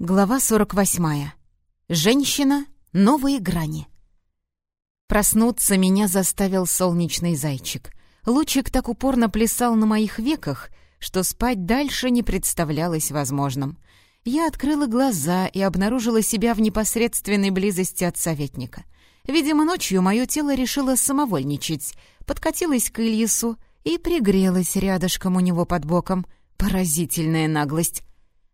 Глава 48. Женщина. Новые грани. Проснуться меня заставил солнечный зайчик. Лучик так упорно плясал на моих веках, что спать дальше не представлялось возможным. Я открыла глаза и обнаружила себя в непосредственной близости от советника. Видимо, ночью мое тело решило самовольничать, подкатилось к Ильису и пригрелось рядышком у него под боком. Поразительная наглость.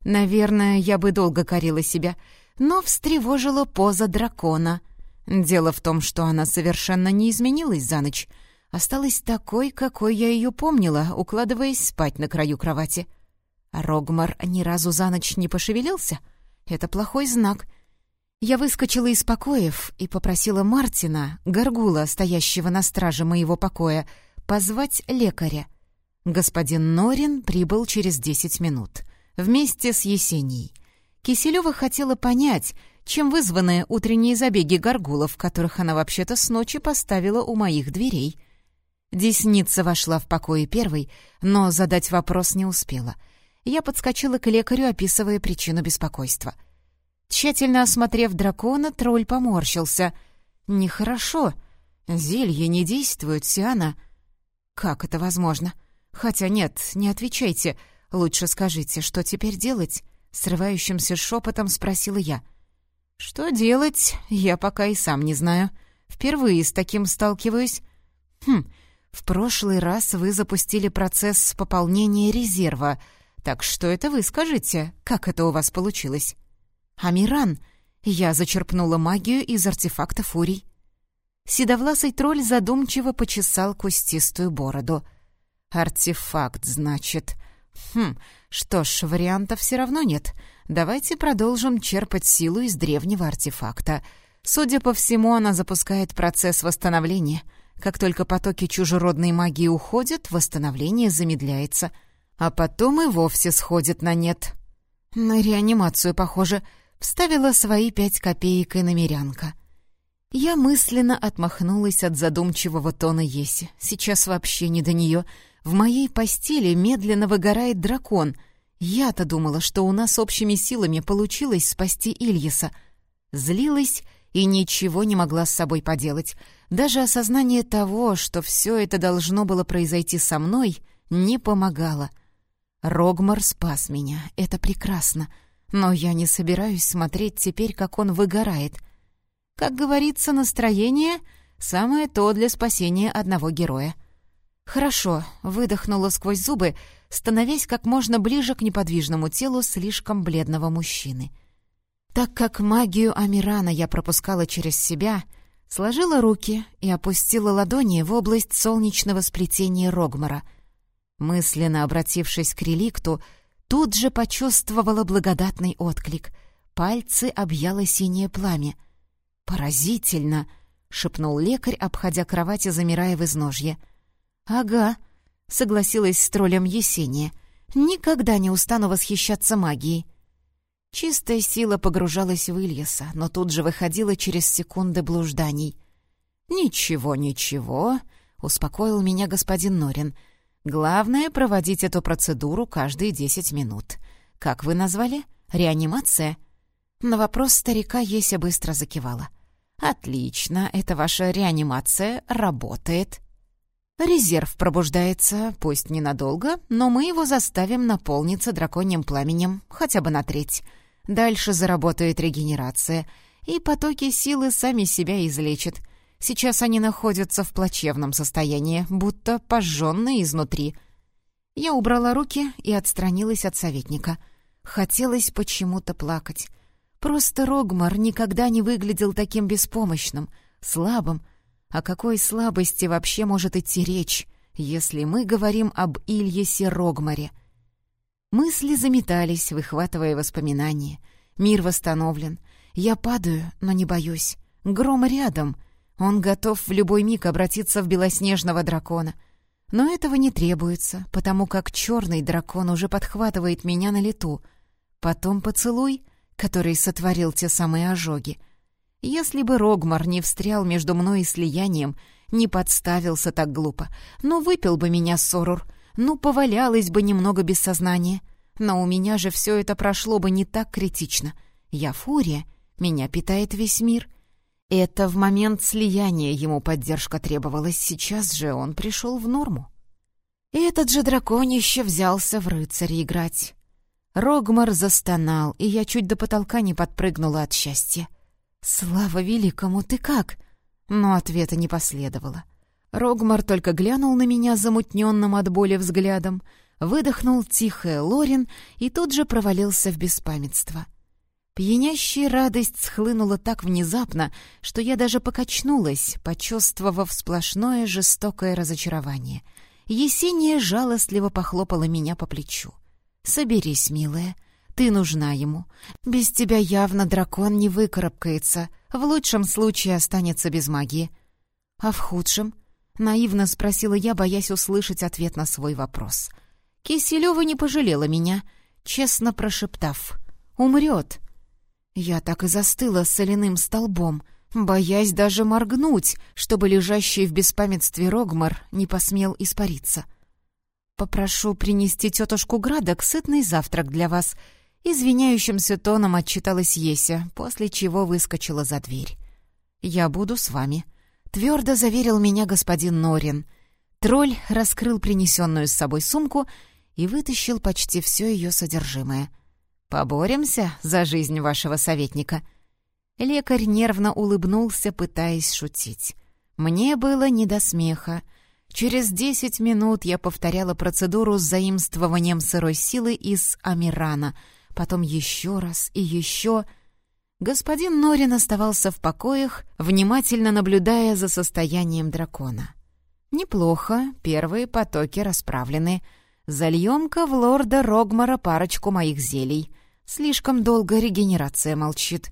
Наверное, я бы долго корила себя, но встревожила поза дракона. Дело в том, что она совершенно не изменилась за ночь. Осталась такой, какой я ее помнила, укладываясь спать на краю кровати. Рогмар ни разу за ночь не пошевелился? Это плохой знак. Я выскочила из покоев и попросила Мартина, горгула, стоящего на страже моего покоя, позвать лекаря. Господин Норин прибыл через десять минут — вместе с Есенией. Киселева хотела понять, чем вызваны утренние забеги горгулов, которых она вообще-то с ночи поставила у моих дверей. Десница вошла в покое первой, но задать вопрос не успела. Я подскочила к лекарю, описывая причину беспокойства. Тщательно осмотрев дракона, тролль поморщился. «Нехорошо. Зелье не действует, Сиана». «Как это возможно?» «Хотя нет, не отвечайте. «Лучше скажите, что теперь делать?» — срывающимся шепотом спросила я. «Что делать, я пока и сам не знаю. Впервые с таким сталкиваюсь. Хм, в прошлый раз вы запустили процесс пополнения резерва, так что это вы скажите, как это у вас получилось?» «Амиран!» — я зачерпнула магию из артефакта фурий. Седовласый тролль задумчиво почесал кустистую бороду. «Артефакт, значит. Хм, что ж, вариантов все равно нет. Давайте продолжим черпать силу из древнего артефакта. Судя по всему, она запускает процесс восстановления. Как только потоки чужеродной магии уходят, восстановление замедляется. А потом и вовсе сходит на нет. На реанимацию, похоже, вставила свои пять копеек и намерянка. Я мысленно отмахнулась от задумчивого тона Еси. Сейчас вообще не до нее — в моей постели медленно выгорает дракон. Я-то думала, что у нас общими силами получилось спасти Ильяса. Злилась и ничего не могла с собой поделать. Даже осознание того, что все это должно было произойти со мной, не помогало. Рогмар спас меня, это прекрасно. Но я не собираюсь смотреть теперь, как он выгорает. Как говорится, настроение — самое то для спасения одного героя. «Хорошо», — выдохнула сквозь зубы, становясь как можно ближе к неподвижному телу слишком бледного мужчины. Так как магию Амирана я пропускала через себя, сложила руки и опустила ладони в область солнечного сплетения Рогмара. Мысленно обратившись к реликту, тут же почувствовала благодатный отклик. Пальцы объяло синее пламя. «Поразительно!» — шепнул лекарь, обходя кровать и замирая в изножье — «Ага», — согласилась с троллем Есения. «Никогда не устану восхищаться магией». Чистая сила погружалась в Ильяса, но тут же выходила через секунды блужданий. «Ничего, ничего», — успокоил меня господин Норин. «Главное — проводить эту процедуру каждые десять минут. Как вы назвали? Реанимация?» На вопрос старика Еся быстро закивала. «Отлично, это ваша реанимация работает». Резерв пробуждается, пусть ненадолго, но мы его заставим наполниться драконьим пламенем, хотя бы на треть. Дальше заработает регенерация, и потоки силы сами себя излечат. Сейчас они находятся в плачевном состоянии, будто пожженные изнутри. Я убрала руки и отстранилась от советника. Хотелось почему-то плакать. Просто Рогмар никогда не выглядел таким беспомощным, слабым, о какой слабости вообще может идти речь, если мы говорим об Ильесе Рогмаре? Мысли заметались, выхватывая воспоминания. Мир восстановлен. Я падаю, но не боюсь. Гром рядом. Он готов в любой миг обратиться в белоснежного дракона. Но этого не требуется, потому как черный дракон уже подхватывает меня на лету. Потом поцелуй, который сотворил те самые ожоги — если бы Рогмар не встрял между мной и слиянием, не подставился так глупо, ну выпил бы меня Сорур, ну повалялась бы немного без сознания. Но у меня же все это прошло бы не так критично. Я фурия, меня питает весь мир. Это в момент слияния ему поддержка требовалась, сейчас же он пришел в норму. И этот же драконище взялся в рыцаря играть. Рогмар застонал, и я чуть до потолка не подпрыгнула от счастья. «Слава великому, ты как?» Но ответа не последовало. Рогмар только глянул на меня замутненным от боли взглядом, выдохнул тихое Лорин и тут же провалился в беспамятство. Пьянящая радость схлынула так внезапно, что я даже покачнулась, почувствовав сплошное жестокое разочарование. Есения жалостливо похлопала меня по плечу. «Соберись, милая, ты нужна ему. Без тебя явно дракон не выкарабкается, в лучшем случае останется без магии. А в худшем?» — наивно спросила я, боясь услышать ответ на свой вопрос. Киселева не пожалела меня, честно прошептав. «Умрет». Я так и застыла соляным столбом, боясь даже моргнуть, чтобы лежащий в беспамятстве Рогмар не посмел испариться. «Попрошу принести тетушку Градок сытный завтрак для вас», — извиняющимся тоном отчиталась Еся, после чего выскочила за дверь. «Я буду с вами», Твердо заверил меня господин Норин. Тролль раскрыл принесенную с собой сумку и вытащил почти все ее содержимое. «Поборемся за жизнь вашего советника». Лекарь нервно улыбнулся, пытаясь шутить. Мне было не до смеха. Через десять минут я повторяла процедуру с заимствованием сырой силы из Амирана, потом еще раз и еще... Господин Норин оставался в покоях, внимательно наблюдая за состоянием дракона. «Неплохо, первые потоки расправлены. Зальем-ка в лорда Рогмара парочку моих зелий. Слишком долго регенерация молчит».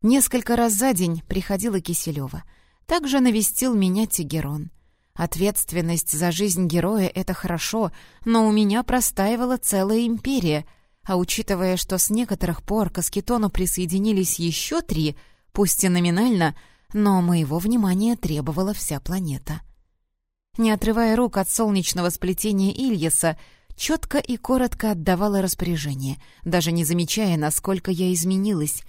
Несколько раз за день приходила Киселева. Также навестил меня Тигерон. Ответственность за жизнь героя — это хорошо, но у меня простаивала целая империя — а учитывая, что с некоторых пор к Аскетону присоединились еще три, пусть и номинально, но моего внимания требовала вся планета. Не отрывая рук от солнечного сплетения Ильяса, четко и коротко отдавала распоряжение, даже не замечая, насколько я изменилась.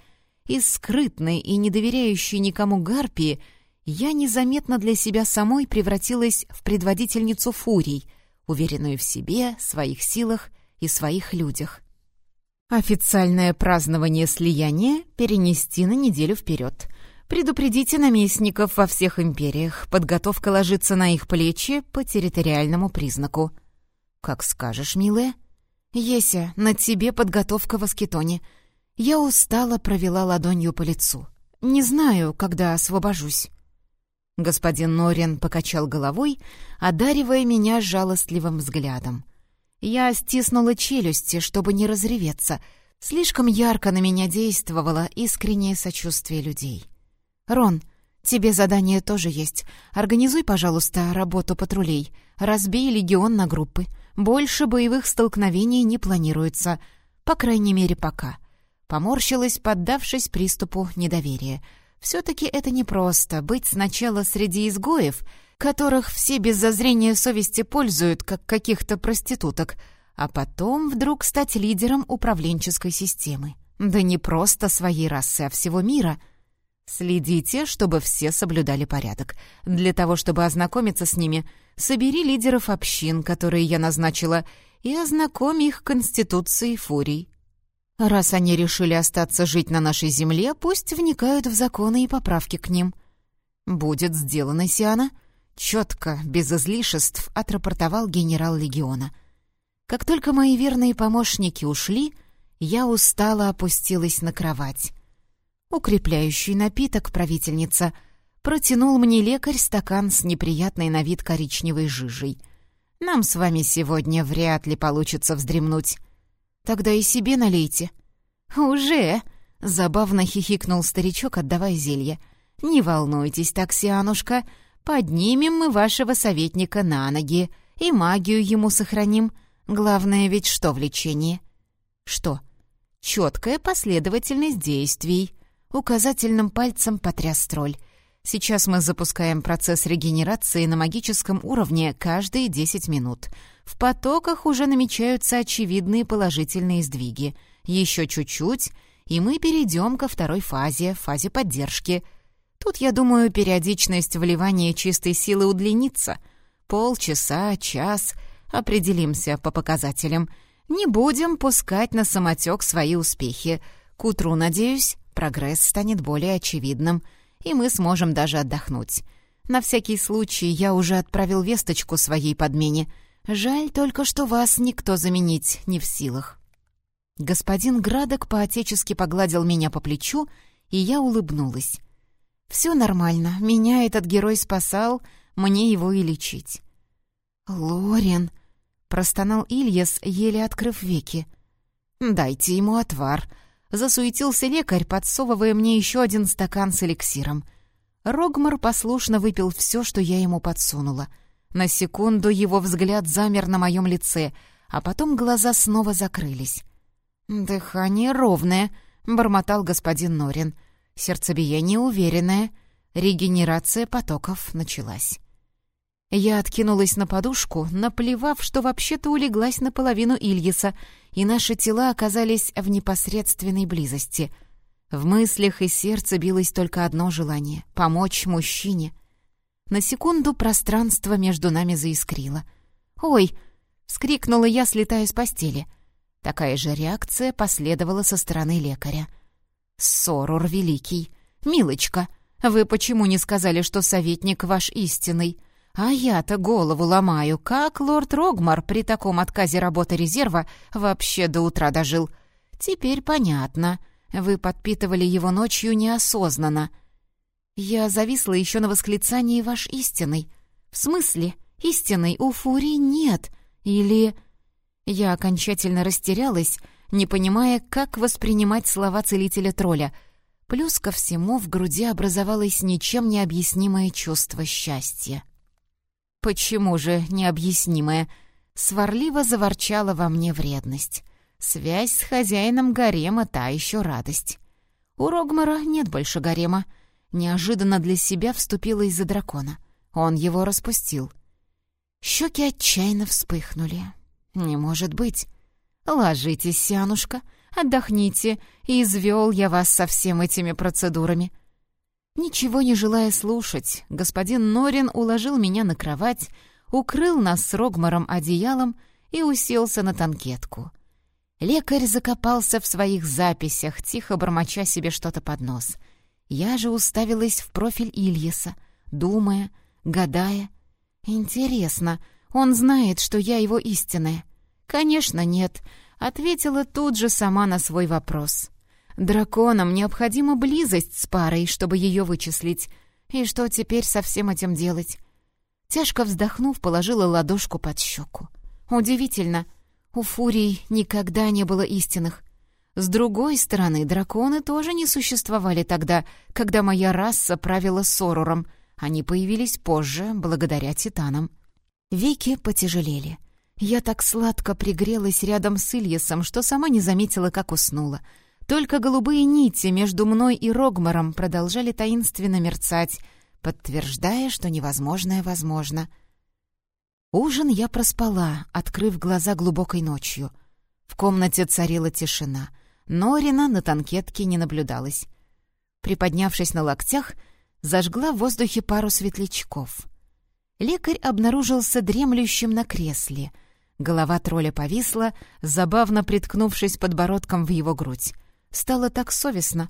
Из скрытной и не доверяющей никому гарпии я незаметно для себя самой превратилась в предводительницу фурий, уверенную в себе, своих силах и своих людях. Официальное празднование слияния перенести на неделю вперед. Предупредите наместников во всех империях. Подготовка ложится на их плечи по территориальному признаку. Как скажешь, милая. Еся, на тебе подготовка в Аскетоне. Я устало провела ладонью по лицу. Не знаю, когда освобожусь. Господин Норин покачал головой, одаривая меня жалостливым взглядом. Я стиснула челюсти, чтобы не разреветься. Слишком ярко на меня действовало искреннее сочувствие людей. «Рон, тебе задание тоже есть. Организуй, пожалуйста, работу патрулей. Разбей легион на группы. Больше боевых столкновений не планируется. По крайней мере, пока». Поморщилась, поддавшись приступу недоверия. «Все-таки это непросто — быть сначала среди изгоев — которых все без зазрения совести пользуют, как каких-то проституток, а потом вдруг стать лидером управленческой системы. Да не просто своей расы, а всего мира. Следите, чтобы все соблюдали порядок. Для того, чтобы ознакомиться с ними, собери лидеров общин, которые я назначила, и ознакомь их Конституцией Фурий. Раз они решили остаться жить на нашей земле, пусть вникают в законы и поправки к ним. Будет сделано, Сиана. Четко, без излишеств, отрапортовал генерал легиона. Как только мои верные помощники ушли, я устало опустилась на кровать. Укрепляющий напиток, правительница, протянул мне лекарь стакан с неприятной на вид коричневой жижей. Нам с вами сегодня вряд ли получится вздремнуть. Тогда и себе налейте. Уже! Забавно хихикнул старичок, отдавая зелье. «Не волнуйтесь, таксианушка, Поднимем мы вашего советника на ноги и магию ему сохраним. Главное ведь что в лечении? Что? Четкая последовательность действий. Указательным пальцем потряс тролль. Сейчас мы запускаем процесс регенерации на магическом уровне каждые 10 минут. В потоках уже намечаются очевидные положительные сдвиги. Еще чуть-чуть, и мы перейдем ко второй фазе, фазе поддержки. Тут, я думаю, периодичность вливания чистой силы удлинится. Полчаса, час, определимся по показателям. Не будем пускать на самотек свои успехи. К утру, надеюсь, прогресс станет более очевидным, и мы сможем даже отдохнуть. На всякий случай я уже отправил весточку своей подмене. Жаль только, что вас никто заменить не в силах. Господин Градок поотечески погладил меня по плечу, и я улыбнулась. «Все нормально, меня этот герой спасал, мне его и лечить». «Лорен», — простонал Ильяс, еле открыв веки. «Дайте ему отвар», — засуетился лекарь, подсовывая мне еще один стакан с эликсиром. Рогмар послушно выпил все, что я ему подсунула. На секунду его взгляд замер на моем лице, а потом глаза снова закрылись. «Дыхание ровное», — бормотал господин Норин. «Сердцебиение уверенное. Регенерация потоков началась». Я откинулась на подушку, наплевав, что вообще-то улеглась наполовину Ильиса, и наши тела оказались в непосредственной близости. В мыслях и сердце билось только одно желание — помочь мужчине. На секунду пространство между нами заискрило. «Ой!» — вскрикнула я, слетая с постели — Такая же реакция последовала со стороны лекаря. «Сорор великий! Милочка, вы почему не сказали, что советник ваш истинный? А я-то голову ломаю, как лорд Рогмар при таком отказе работы резерва вообще до утра дожил. Теперь понятно. Вы подпитывали его ночью неосознанно. Я зависла еще на восклицании «ваш истинный». В смысле? Истинный у Фурии нет. Или... Я окончательно растерялась, не понимая, как воспринимать слова целителя-тролля. Плюс ко всему в груди образовалось ничем не объяснимое чувство счастья. «Почему же необъяснимое?» Сварливо заворчала во мне вредность. Связь с хозяином гарема — та еще радость. У Рогмара нет больше гарема. Неожиданно для себя вступила из-за дракона. Он его распустил. Щеки отчаянно вспыхнули. «Не может быть. Ложитесь, Сянушка, отдохните, и извел я вас со всем этими процедурами». Ничего не желая слушать, господин Норин уложил меня на кровать, укрыл нас с Рогмаром одеялом и уселся на танкетку. Лекарь закопался в своих записях, тихо бормоча себе что-то под нос. Я же уставилась в профиль Ильяса, думая, гадая. «Интересно, он знает, что я его истинная?» «Конечно, нет», — ответила тут же сама на свой вопрос. «Драконам необходима близость с парой, чтобы ее вычислить. И что теперь со всем этим делать?» Тяжко вздохнув, положила ладошку под щеку. «Удивительно, у фурий никогда не было истинных. С другой стороны, драконы тоже не существовали тогда, когда моя раса правила Соруром. Они появились позже, благодаря титанам». Веки потяжелели. Я так сладко пригрелась рядом с Ильясом, что сама не заметила, как уснула. Только голубые нити между мной и Рогмаром продолжали таинственно мерцать, подтверждая, что невозможное возможно. Ужин я проспала, открыв глаза глубокой ночью. В комнате царила тишина. Норина на танкетке не наблюдалась. Приподнявшись на локтях, зажгла в воздухе пару светлячков. Лекарь обнаружился дремлющим на кресле — Голова тролля повисла, забавно приткнувшись подбородком в его грудь. Стало так совестно.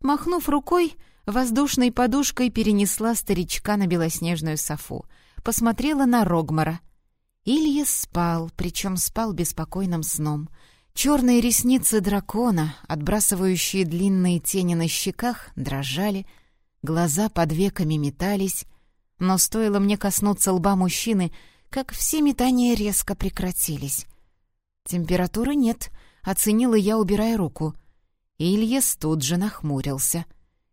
Махнув рукой, воздушной подушкой перенесла старичка на белоснежную софу. Посмотрела на Рогмара. Илья спал, причем спал беспокойным сном. Черные ресницы дракона, отбрасывающие длинные тени на щеках, дрожали, глаза под веками метались, но стоило мне коснуться лба мужчины — как все метания резко прекратились. «Температуры нет», — оценила я, убирая руку. Ильяс тут же нахмурился.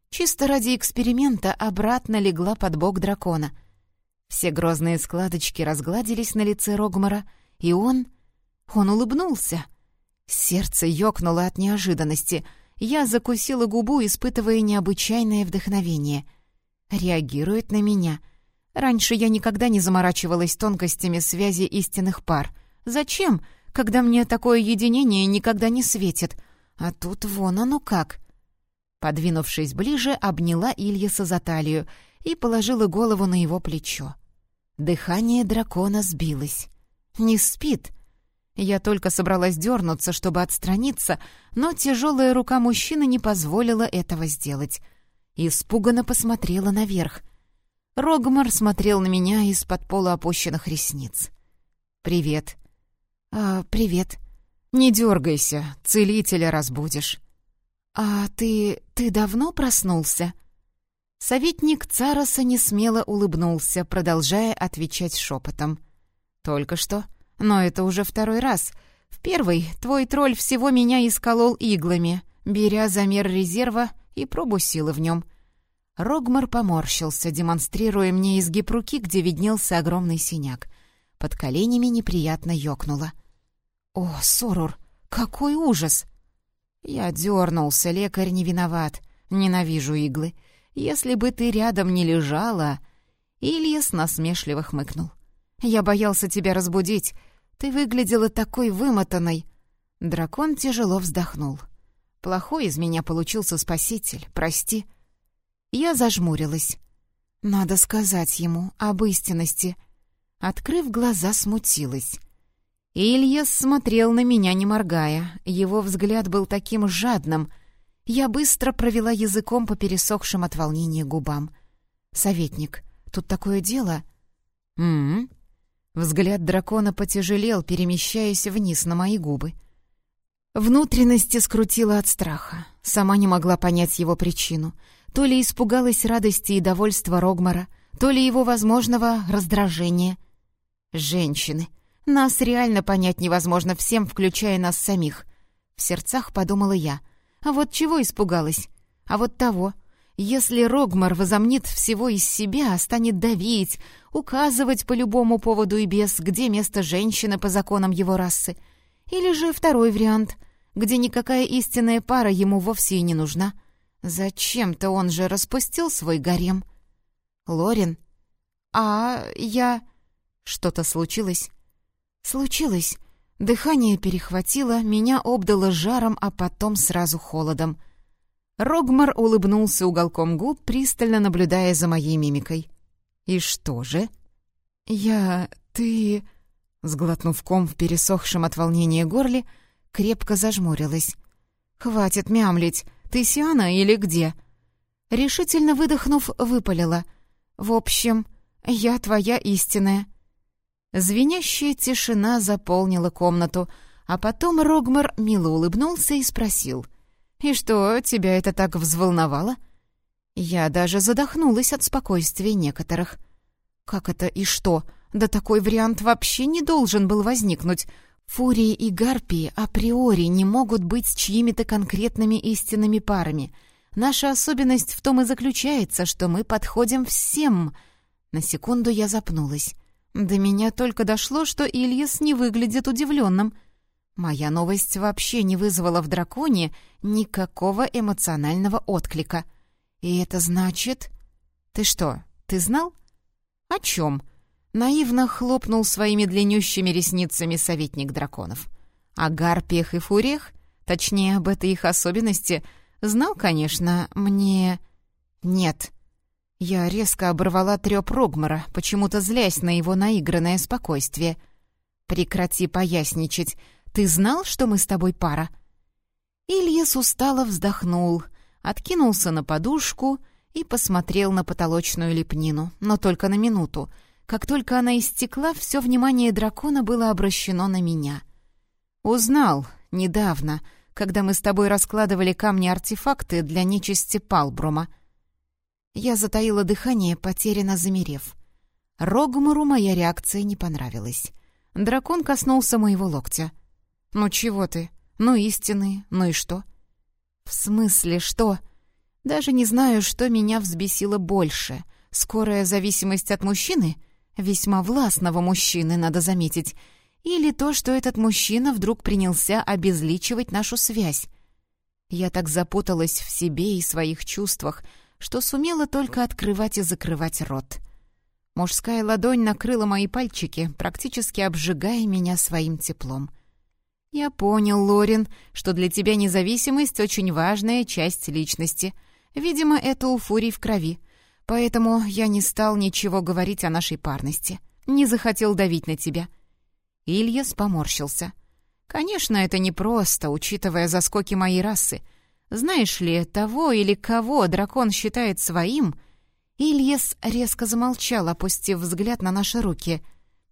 Чисто ради эксперимента обратно легла под бок дракона. Все грозные складочки разгладились на лице Рогмара, и он... он улыбнулся. Сердце ёкнуло от неожиданности. Я закусила губу, испытывая необычайное вдохновение. Реагирует на меня. Раньше я никогда не заморачивалась тонкостями связи истинных пар. Зачем, когда мне такое единение никогда не светит? А тут вон оно как. Подвинувшись ближе, обняла Ильяса за талию и положила голову на его плечо. Дыхание дракона сбилось. Не спит. Я только собралась дернуться, чтобы отстраниться, но тяжелая рука мужчины не позволила этого сделать. Испуганно посмотрела наверх. Рогмар смотрел на меня из-под полуопущенных ресниц. «Привет». «А, привет». «Не дергайся, целителя разбудишь». «А ты... ты давно проснулся?» Советник Цароса несмело улыбнулся, продолжая отвечать шепотом. «Только что. Но это уже второй раз. В первый твой тролль всего меня исколол иглами, беря замер резерва и пробу силы в нем». Рогмар поморщился, демонстрируя мне изгиб руки, где виднелся огромный синяк. Под коленями неприятно ёкнуло. «О, Сорур, какой ужас!» Я дернулся, лекарь не виноват. Ненавижу иглы. Если бы ты рядом не лежала...» Ильяс насмешливо хмыкнул. «Я боялся тебя разбудить. Ты выглядела такой вымотанной». Дракон тяжело вздохнул. «Плохой из меня получился спаситель, прости». Я зажмурилась. «Надо сказать ему об истинности». Открыв глаза, смутилась. Ильяс смотрел на меня, не моргая. Его взгляд был таким жадным — я быстро провела языком по пересохшим от волнения губам. «Советник, тут такое дело?» «М-м-м». Взгляд дракона потяжелел, перемещаясь вниз на мои губы. Внутренности скрутила от страха. Сама не могла понять его причину. То ли испугалась радости и довольства Рогмара, то ли его возможного раздражения. «Женщины! Нас реально понять невозможно всем, включая нас самих!» В сердцах подумала я — а вот чего испугалась? А вот того. Если Рогмар возомнит всего из себя, станет давить, указывать по любому поводу и без, где место женщины по законам его расы. Или же второй вариант, где никакая истинная пара ему вовсе и не нужна. Зачем-то он же распустил свой гарем. Лорин? А я... Что-то случилось? Случилось. Дыхание перехватило, меня обдало жаром, а потом сразу холодом. Рогмар улыбнулся уголком губ, пристально наблюдая за моей мимикой. «И что же?» «Я... ты...» Сглотнув ком в пересохшем от волнения горле, крепко зажмурилась. «Хватит мямлить! Ты Сиана или где?» Решительно выдохнув, выпалила. «В общем, я твоя истинная». Звенящая тишина заполнила комнату, а потом Рогмар мило улыбнулся и спросил. «И что, тебя это так взволновало?» Я даже задохнулась от спокойствия некоторых. «Как это и что? Да такой вариант вообще не должен был возникнуть. Фурии и гарпии априори не могут быть с чьими-то конкретными истинными парами. Наша особенность в том и заключается, что мы подходим всем...» На секунду я запнулась. До меня только дошло, что Ильяс не выглядит удивленным. Моя новость вообще не вызвала в драконе никакого эмоционального отклика. И это значит... Ты что, ты знал? О чем? Наивно хлопнул своими длиннющими ресницами советник драконов. О гарпиях и фуриях, точнее, об этой их особенности, знал, конечно, мне... Нет, я резко оборвала трёп Рогмара, почему-то злясь на его наигранное спокойствие. «Прекрати поясничать. Ты знал, что мы с тобой пара?» Ильяс устало вздохнул, откинулся на подушку и посмотрел на потолочную лепнину, но только на минуту. Как только она истекла, все внимание дракона было обращено на меня. «Узнал. Недавно, когда мы с тобой раскладывали камни-артефакты для нечисти Палбрума», я затаила дыхание, потерянно замерев. Рогмару моя реакция не понравилась. Дракон коснулся моего локтя. «Ну чего ты? Ну истины, ну и что?» «В смысле что?» «Даже не знаю, что меня взбесило больше. Скорая зависимость от мужчины? Весьма властного мужчины, надо заметить. Или то, что этот мужчина вдруг принялся обезличивать нашу связь. Я так запуталась в себе и своих чувствах, что сумела только открывать и закрывать рот. Мужская ладонь накрыла мои пальчики, практически обжигая меня своим теплом. «Я понял, Лорин, что для тебя независимость — очень важная часть личности. Видимо, это у Фурий в крови. Поэтому я не стал ничего говорить о нашей парности. Не захотел давить на тебя». Ильяс поморщился. «Конечно, это непросто, учитывая заскоки моей расы. Знаешь ли, того или кого дракон считает своим...» Ильяс резко замолчал, опустив взгляд на наши руки.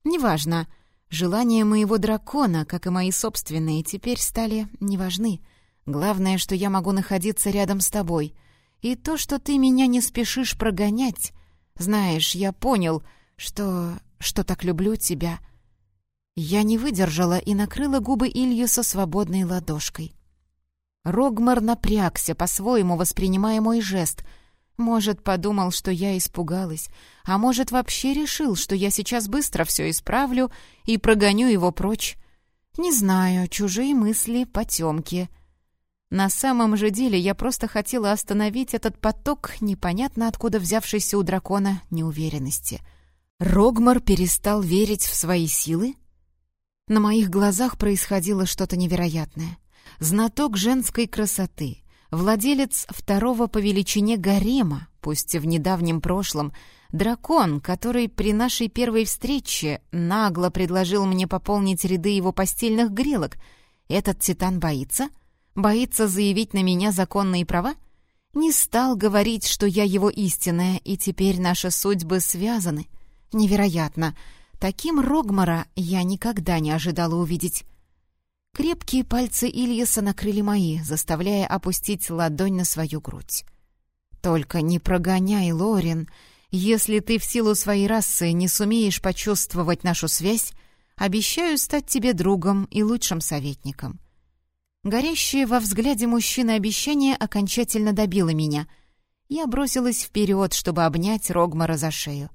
«Неважно. Желания моего дракона, как и мои собственные, теперь стали неважны. Главное, что я могу находиться рядом с тобой. И то, что ты меня не спешишь прогонять. Знаешь, я понял, что... что так люблю тебя». Я не выдержала и накрыла губы Ильюса свободной ладошкой. Рогмар напрягся, по-своему воспринимая мой жест — может, подумал, что я испугалась, а может, вообще решил, что я сейчас быстро все исправлю и прогоню его прочь. Не знаю, чужие мысли, потемки. На самом же деле я просто хотела остановить этот поток, непонятно откуда взявшийся у дракона неуверенности. Рогмар перестал верить в свои силы? На моих глазах происходило что-то невероятное. Знаток женской красоты — владелец второго по величине гарема, пусть и в недавнем прошлом, дракон, который при нашей первой встрече нагло предложил мне пополнить ряды его постельных грелок. Этот титан боится? Боится заявить на меня законные права? Не стал говорить, что я его истинная, и теперь наши судьбы связаны. Невероятно. Таким Рогмара я никогда не ожидала увидеть. Крепкие пальцы Ильяса накрыли мои, заставляя опустить ладонь на свою грудь. «Только не прогоняй, Лорин. Если ты в силу своей расы не сумеешь почувствовать нашу связь, обещаю стать тебе другом и лучшим советником». Горящее во взгляде мужчины обещание окончательно добило меня. Я бросилась вперед, чтобы обнять Рогмара за шею.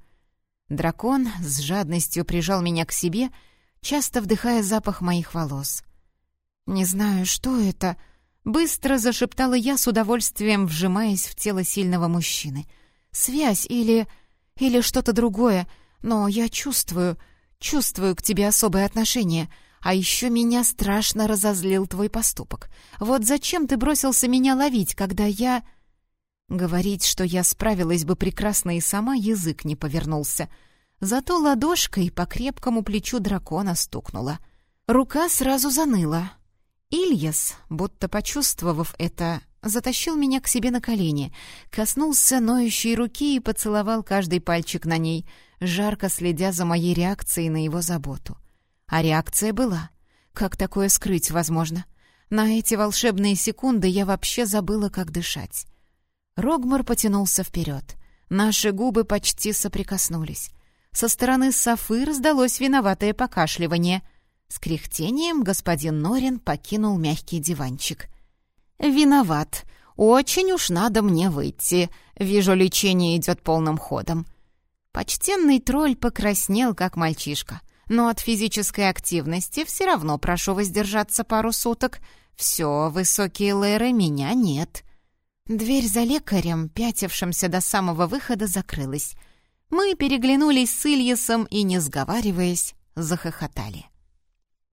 Дракон с жадностью прижал меня к себе, часто вдыхая запах моих волос. «Не знаю, что это», — быстро зашептала я с удовольствием, вжимаясь в тело сильного мужчины. «Связь или... или что-то другое, но я чувствую, чувствую к тебе особое отношение». А еще меня страшно разозлил твой поступок. Вот зачем ты бросился меня ловить, когда я...» Говорить, что я справилась бы прекрасно и сама, язык не повернулся. Зато ладошкой по крепкому плечу дракона стукнула. Рука сразу заныла, Ильяс, будто почувствовав это, затащил меня к себе на колени, коснулся ноющей руки и поцеловал каждый пальчик на ней, жарко следя за моей реакцией на его заботу. А реакция была. Как такое скрыть возможно? На эти волшебные секунды я вообще забыла, как дышать. Рогмар потянулся вперед. Наши губы почти соприкоснулись. Со стороны Софы раздалось виноватое покашливание — с кряхтением господин Норин покинул мягкий диванчик. «Виноват. Очень уж надо мне выйти. Вижу, лечение идет полным ходом». Почтенный тролль покраснел, как мальчишка. Но от физической активности все равно прошу воздержаться пару суток. Все, высокие лэры, меня нет. Дверь за лекарем, пятившимся до самого выхода, закрылась. Мы переглянулись с Ильясом и, не сговариваясь, захохотали.